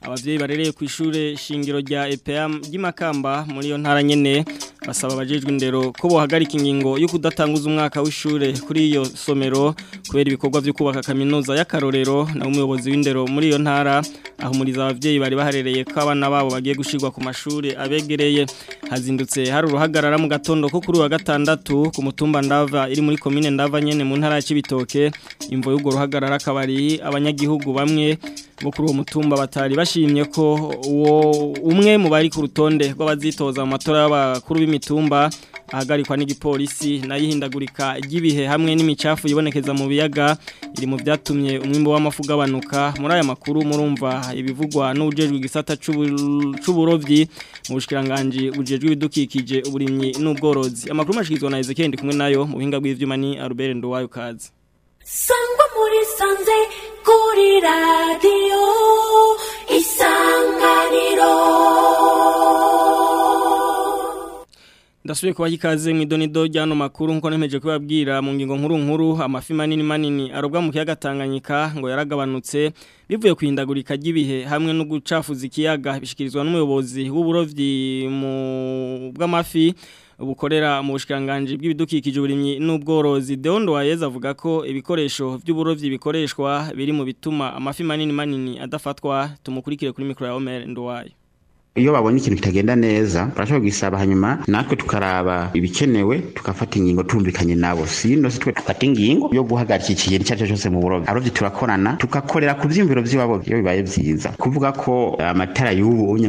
ababyeyi barereye ku ishuri shingiro rya epeya ry'imakamba muri asaba abajejwe indero ko bohagarika ingingo yo kudatanguza umwaka w'ishure kuri iyo somero kubera ibikorwa byo kubaka kaminuza y'akarorero na umuyobozi w'indero muri iyo ntara ahumuriza ababyeyi bari baharereye ko abana babo bagiye gushyirwa ku mashuri abegereye hazindutse hari uruhagarara mu gatondo ko kuri wa gatandatu ku mutumba ndava iri muri komine ndava nyene mu ntara ya Cibitoke imvo y'ugo ruhagarara kabari abanyagihugu bamwe bo kuri batari bashimye ko uwo umwe mu bari ku rutonde rw'abazitoza mu matora y'abakuru b'imitumba ahagarikwa n'igipolisi n'ayihindagurika ry'ibihe hamwe n'imicafu yibonekeza mu biyaga iri mu byatumye umwimbo w'amafu ugabanuka muri aya makuru murumva ibivugwa n'ujejwe igisata cy'uburobyi mu bushikiranganji bujejwe ibidukikije uburimyi n'ubworozi amakuru mashikirizwa na Ezekiel kumwe nayo mu buhinga bw'ivyuma ni Albert Nduwayo kazi Sangwa muri sanze 우리 라디오 isanganiro ndasubiye kubaha ikaze mu idonido ry'ano makuru nkuko nemeje kubabwira mu ngingo nkuru nkuru amafi manini manini arobwa mu kiyaga tanganyika ngo yaragabanutse bivuye ku ihindagurika ry'ibihe hamwe no gucafuza ikiyaga bishyikirizwa n'umuyobozi w'uburobyi mu bw'amafi Ubukorera mu bushikiranganji bw'ibidukikije uburimyi n'ubworozi Deon Wayez avuga ko ibikoresho by'uburovyi bikoreshwa biri mu bituma amafi manini manini adafatwa tumukurikire kuri mikro ya Omer Ndwaye iyo babonye ikintu kitagenda neza barashobora kugisaba hanyuma natwe tukaraba ibikenewe tukafata ingingo tumvikanye nabo sino si twe dufata ingingo yo guhagarika ikintu icyo ari cyo cyose mu burovyi abarovyi turakorana tukakorera ku vyiyumviro vy'iwabo iyo bibaye byiza kuvuga ko amatara yubunye unye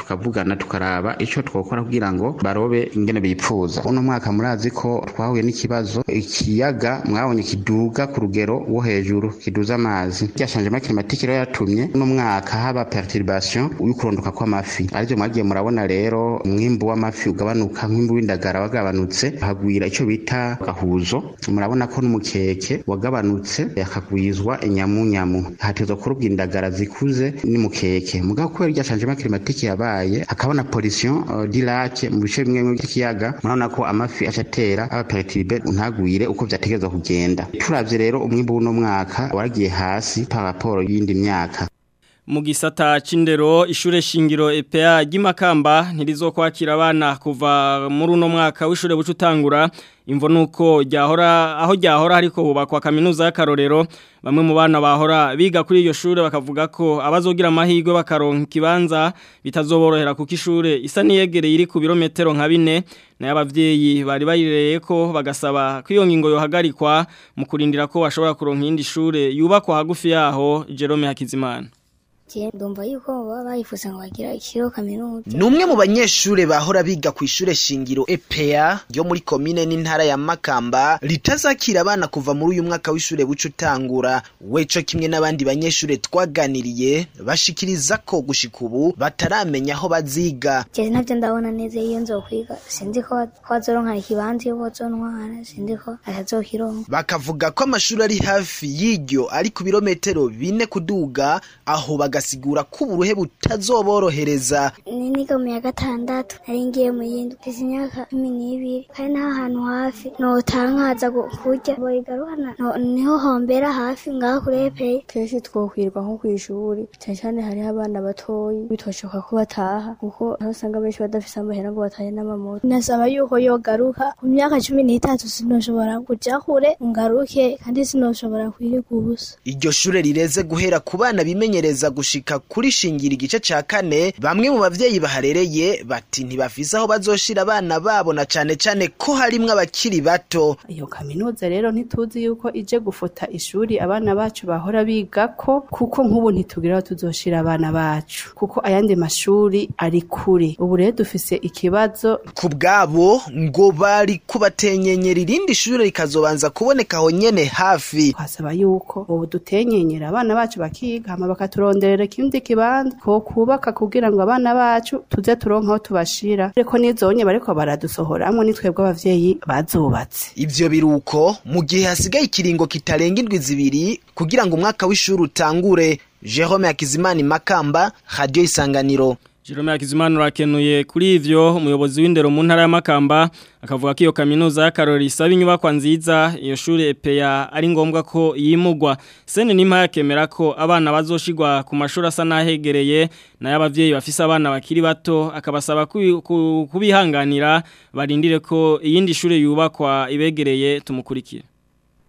tukavugana tukaraba icyo twokora kugira ngo barobe ingene bipfuza uno mwaka murazi ko twahuye n'ikibazo ikiyaga mwabonye kiduga ku rugero wo hejuru kiduza amazi rya changement climatique rero yatumye uno mwaka haba perturbation y'ukurondoka kw'amafi arivyo mwagiye murabona rero umwimbu w'amafi ugabanuka nk'imbu w'indagara wagabanutse hagwira icyo bita gahuzo murabona ko n'umukeke wagabanutse hakagwizwa inyamunyamu hatezwa kurubwa indagara zikuze n'umukeke mugabo kubera irya changement climatique yabaye hakaba na pollution uh, di lac mu bice bimwe by'ikiyaga murabona ko amafi acatera abaperitibe ntagwire uko byategezwa kugenda turavye rero umwimbu w'uno mwaka waragiye hasi pa y'indi myaka mu gisata cy'indero ishuri shingiro EPA ry'imakamba ntirizo kwakira abana kuva muri mwaka w'ishuri buca utangura imvo nuko ryahora aho ryahora ariko hubakwa kaminuza y'akarorero bamwe mu bana bahora biga kuri iyo shuri bakavuga ko abazogira amahirwe bakaronka ikibanza bitazoborohera kuko ishure isa niyegereye iri ku birometero nka bine nayo abavyeyi bari bayirereye ko bagasaba ko ngingo yohagarikwa mu kurindira ko bashobora kuronka iyindi shure yubakwa hagufi yaho Jerome Hakizimana ndumva yuko baba bayifuza ngo bagira ikiro kaminuza ni umwe mu banyeshuri bahora biga ku ishure shingiro EPA ryo muri komine n'intara ya Makamba ritazakira abana kuva muri uyu mwaka w'ishure buca utangura weco kimwe n'abandi banyeshuri twaganiriye bashikiriza ko gushika ubu bataramenya aho baziga je navyo ndabona neza iyo nzokwiga sinzi ko kwazoronka ikibanza iyo bozontwara sinzi ko atazokironka bakavuga ko amashuri ari hafi y'iryo ari ku birometero bine kuduga aho baga asigura ko uburuhe butazoborohereza niga mu ya gatandatu nari ngiye mu yindi mfite imyaka cumi n'ibiri kandi nta hantu hafi notara nkaza kurya boyigaruhana niho hombera hafi ngaho kuri kenshi twokwirwa nko ku ishuri cyane cyane hariho abana batoyi bitoshoka ko bataha kuko aho usanga benshi badafise amahera ngo batahe n'amamoto nasaba yuko yogaruka ku myaka cumi n'itatu sinoshobora kuja kure ngaruke kandi sinoshobora kwirigwa ubusa iryo shure rireze guhera ku bana bimenyereza gushika kuri shingira igice cya kane bamwe mu bavyeyi baharereye bati ntibafise aho bazoshira abana babo na cane cane ko harimwo abakiri bato iyo kaminuza rero ntituzi yuko ije gufota ishuri abana bacu bahora bigako kuko nk'ubu ntitugira aho tuzoshira abana bacu kuko ayandi mashuri ari kure ubu rero dufise ikibazo ku bwabo ngo bari kubatenyenyera irindi shuri rikazobanza kuboneka aho nyene hafi twasaba yuko ubu dutenyenyera abana bacu bakiga hama bakaturondera tukarera ikindi kibanza twokubaka kugira ngo abana bacu tuze turonka aho tubashira ariko n'izonye bariko baradusohoramwo ni twebwe abavyeyi bazubatse ivyo biruko mu gihe hasigaye ikiringo kitarenga indwi zibiri kugira ngo umwaka w'ishuri utangure Jerome Hakizimana Makamba Radio Isanganiro Jerome Hakizimana urakenuye kuri ivyo umuyobozi w'indero mu ntara ya Makamba akavuga ko iyo kaminuza Karori isaba inyubakwa nziza iyo shuri epeya ari ngombwa ko yimugwa sene nima yakemera ko abana bazoshigwa ku mashuri asa nahegereye nayo abavyeyi bafise abana bakiri bato akabasaba kubihanganira barindire ko iyindi shuri yubakwa ibegereye tumukurikira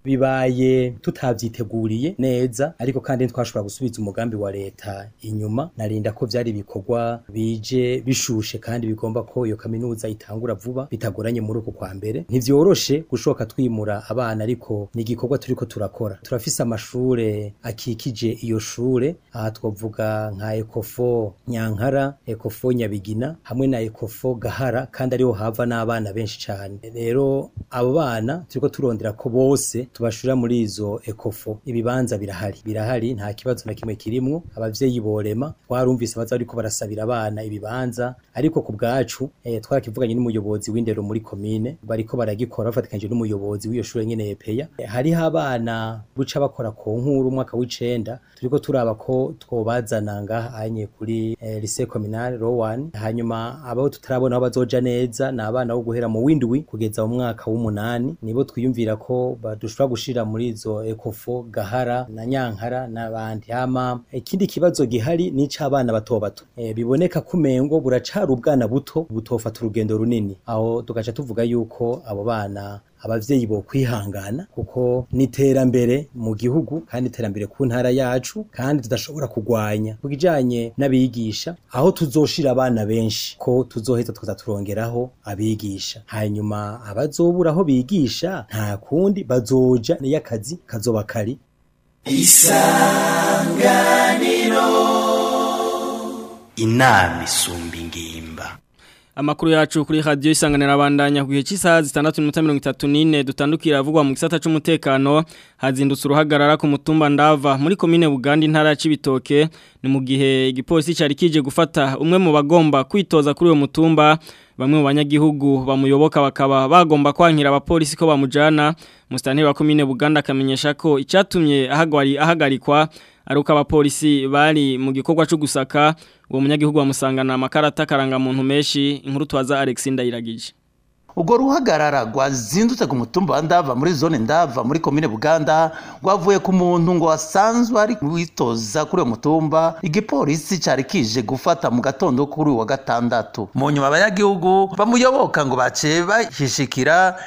bibaye tutabyiteguriye neza ariko kandi twashobora gusubiza umugambi wa leta inyuma narinda ko byari ibikorwa bije bishushe kandi bigomba ko iyo kaminuza itangura vuba bitagoranye muri uku kwa mbere ntibyoroshe gushoka twimura abana ariko ni igikorwa turiko turakora turafise amashure akikije iyo shure aha twavuga nka ekofo nyankara ekofo nyabigina hamwe na ekofo gahara kandi ariho hava n'abana benshi cyane rero abo bana turiko turondera ko bose tubashura muri izo ekofo ibibanza birahari birahari nta kibazo na kimwe kirimwo abavyeyi borema twarumvise baza bariko barasabira abana ibibanza ariko ku bwacu eh, twarakivuganye n'umuyobozi w'indero muri komine bariko baragikora bafatikanyije n'umuyobozi w'iyo shure nyene Epeya eh, hariho abana buca bakora ku nkuru umwaka w'icenda turiko turaba ko twobazana ngaha anye kuri eh, lycée communal Rowan hanyuma abo tutarabona bazoja neza ni abana wo guhera mu windwi kugeza mu mwaka w'umunani nibo twiyumvira ko badushobora bashobora gushira muri izo ekofo gahara na nyankara n'abandi hama eh, ikindi kibazo gihari ni ic'abana bato bato e, biboneka kumengo buracari ubwana buto butofata urugendo runini aho tugaca tuvuga yuko abo bana abavyeyi bo kwihangana kuko niterambere mu gihugu kandi iterambere ku ntara yacu kandi tudashobora kugwanya kugijanye n'abigisha aho tuzoshira abana benshi ko tuzoheza tukaza abigisha hanyuma abazoburaho bigisha nta kundi bazoja n'akazi kazoba kari isanganiro inama isumba ingimba amakuru yacu kuri radio isanganira abandanya ku gihe cy'isaha 6:34 dutandukira avugwa mu gisata cy'umutekano hazindutse uruhagarara ku mutumba ndava muri komine Buganda intara ya Cibitoke ni mu gihe igipolisi cyari kije gufata umwe mu bagomba kwitoza kuri uwo mutumba bamwe mu banyagihugu bamuyoboka bakaba bagomba kwankira abapolisi ko bamujana mustanteri wa komine Buganda akamenyesha ko icyatumye ahagarikwa aruko abapolisi bari mu gikorwa cyo gusaka uwo munyagihugu bamusangana amakarata muntu meshi inkuru twaza Alex Ndayiragije ubwo ruhagarara rwazindutse ku mutumba wa ndava muri zone ndava muri komine buganda rwavuye ku muntu ngo wasanzwe ari witoza kuri uyu mutumba igipolisi cyari kije gufata mu gatondo kuri uwa gatandatu mu nyuma abanyagihugu bamuyoboka ngo bace bahishikira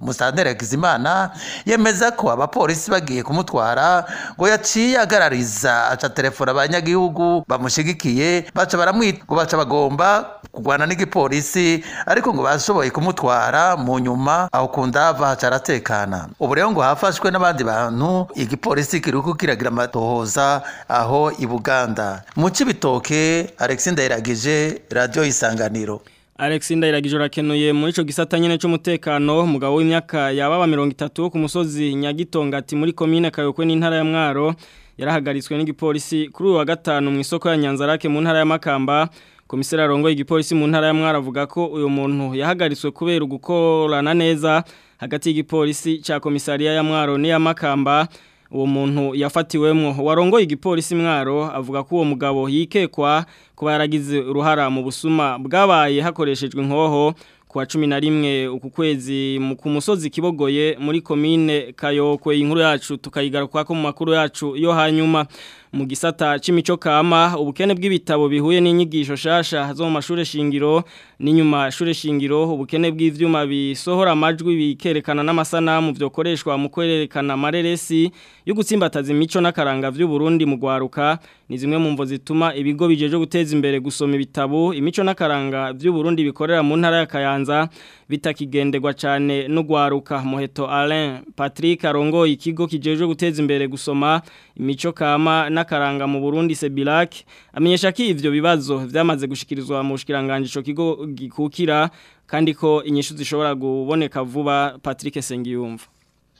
musanteri hakizimana yemeza ko abapolisi bagiye kumutwara ngo yaciye agarariza aca telefona abanyagihugu bamushyigikiye baca baramwita ngo baca bagomba kurwana n'igipolisi ariko ngo bashoboye kumutwara mu nyuma aho kundava bahaca ubu rero ngo hafashwe n'abandi bantu igipolisi kiriko kiragira amatohoza aho i buganda mu cibitoke alexi ndayiragije radiyo isanganiro Alex Ndayiragije urakenuye muri icyo gisata nyene cy'umutekano mugabo w'imyaka yababa mirongo itatu ku musozi Nyagitonga ati muri komine Kayokwe n'intara ya Mwaro yarahagaritswe n'igipolisi kuri uyu wa gatanu mu isoko ya Nyanzarake mu ntara ya Makamba komisera rongo igipolisi mu ntara ya Mwaro avuga ko uyu muntu yahagaritswe kubera gukorana neza hagati y'igipolisi cya komisariya ya mwaro n'iya makamba uwo muntu yafatiwemo warongoye igipolisi mwaro avuga ko uwo mugabo yikekwa kuba yaragize uruhara mu busuma bwabaye hakoreshejwe inkoho kuwa cumi na rimwe uku kwezi ku musozi kibogoye muri komine kayokwe inkuru yacu tukayigaruka ko mu makuru yacu yo hanyuma mu gisata cy'imico kama ubukene bw'ibitabo bihuye n'inyigisho shasha zo mu mashuri shingiro n'inyuma shuri shingiro ubukene bw'ivyuma bisohora amajwi bikerekana n'amasanamu byokoreshwa mu kwerekana amareresi yo gutsimbataza imico n'akaranga vy'u Burundi mu gwaruka ni zimwe mu mvo zituma ibigo bijeje guteza imbere gusoma ibitabo imico n'akaranga vy'u Burundi bikorera mu ntara ya Kayanza Musanza bitakigenderwa cyane no gwaruka Muheto Alain Patrick arongo ikigo kijeje guteza imbere gusoma imico kama n'akaranga mu Burundi Sebilac amenyesha ko ivyo bibazo vyamaze gushikirizwa mu shikiranganje ico kigo gikukira kandi ko inyishu zishobora guboneka vuba Patrick Sengiyumva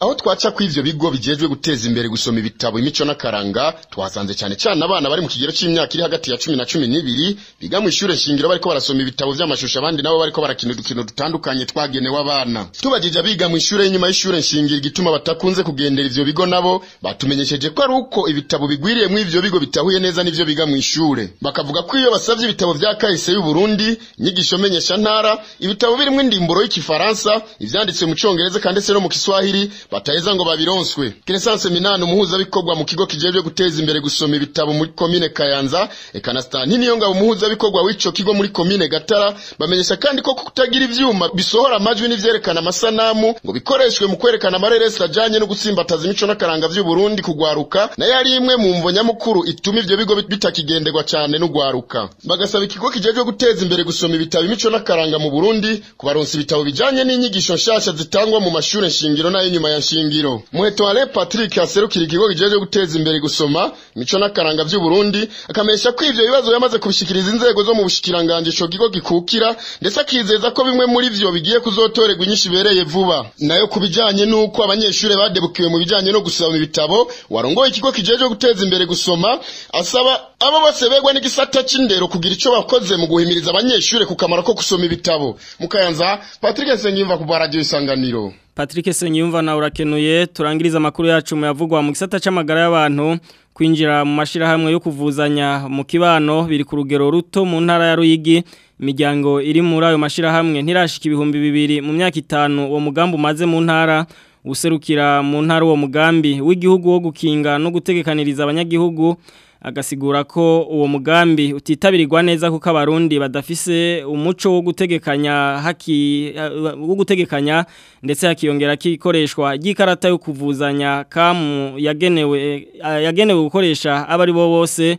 aho twaca ku ivyo bigo bijejwe guteza imbere gusoma ibitabo imico n'akaranga twasanze cyane cyane abana bari mu kigero c'imyaka iri hagati ya cumi na cumi n'ibiri biga mu ishure shingiro bariko barasoma ibitabo by'amashusho abandi nabo bariko barakina udukino dutandukanye twagenewe abana tubajije abiga mu ishure y'inyuma y'ishure shingiro igituma batakunze kugendera ivyo bigo nabo batumenyesheje ko ari uko ibitabo bigwiriyemo ivyo bigo bitahuye neza n'ivyo biga mu ishure bakavuga ko iyo basavye ibitabo vya kahise y'uburundi inyigisho menyesha ntara ibitabo birimwo indimburo y'ikifaransa ivyanditswe mu congereza kandi se no mu kiswahili bataheza ngo babironswe Renaissance Minani umuhuzabikorwa mu kigo kijejwe guteza imbere gusoma ibitabo muri komine Kayanza Ekanastani niyo ngabo umuhuzabikorwa w'ico kigo muri komine Gatara bamenyesha kandi ko kutagira ibyuma bisohora amajwi n'ivyerekana amasanamu ngo bikoreshwe mu kwerekana amareresi ajanye no gutsimbataza imico n'akaranga vy'u Burundi kugwaruka nayo ari imwe mu mvo nyamukuru ituma ivyo bigo bitakigenderwa cyane n'ugwaruka bagasaba ikigo kijejwe guteza imbere gusoma ibitabo imico n'akaranga mu Burundi kubaronsa ibitabo bijyanye n'inyigisho nshasha zitangwa mu mashure shingiro nayo nyuma ya ya shingiro muhetware patrick aserukira ikigo kijeje guteza imbere gusoma imico n'akaranga by'uburundi akamesha ko ivyo bibazo yamaze kubishikiriza inzego zo mu bushikiranganje ico kigo gikukira ndetse akizeza ko bimwe muri byo bigiye kuzotorerwa inyinshi bereye vuba nayo ku bijyanye n'uko abanyeshuri badebukiwe mu bijyanye no gusoma ibitabo warongoye ikigo kijeje guteza imbere gusoma asaba abo baseberwa n'igisata c'indero kugira icyo bakoze mu guhimiriza abanyeshuri ku kamaro ko gusoma ibitabo mukayanza patrick nsengimva ku radio isanganiro Patrick Senyumva na urakenuye turangiriza amakuru yacu yavugwa mu gisata cy'amagara y'abantu kwinjira mu mashirahamwe yo kuvuzanya mu kibano biri ku rugero ruto mu ntara ya Ruyigi imiryango iri muri ayo mashirahamwe ntirashika ibihumbi bibiri mu myaka itanu uwo mugambi umaze mu ntara userukira mu ntara uwo mugambi w'igihugu wo gukinga no gutegekaniriza abanyagihugu agasigura ko uwo mugambi utitabirirwa neza kuko abarundi badafise umuco wo gutegekanya haki wo gutegekanya ndetse hakiyongera kikoreshwa y'ikarata yo kuvuzanya kamu yagenewe yagenewe gukoresha abari bo bose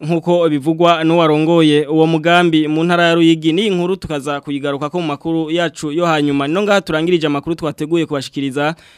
nkuko bivugwa n'uwarongoye uwo mugambi mu ntara ya Ruyigi ni inkuru tukaza kuyigaruka ko mu makuru yacu yo hanyuma no ngaha turangirije amakuru twateguye kubashikiriza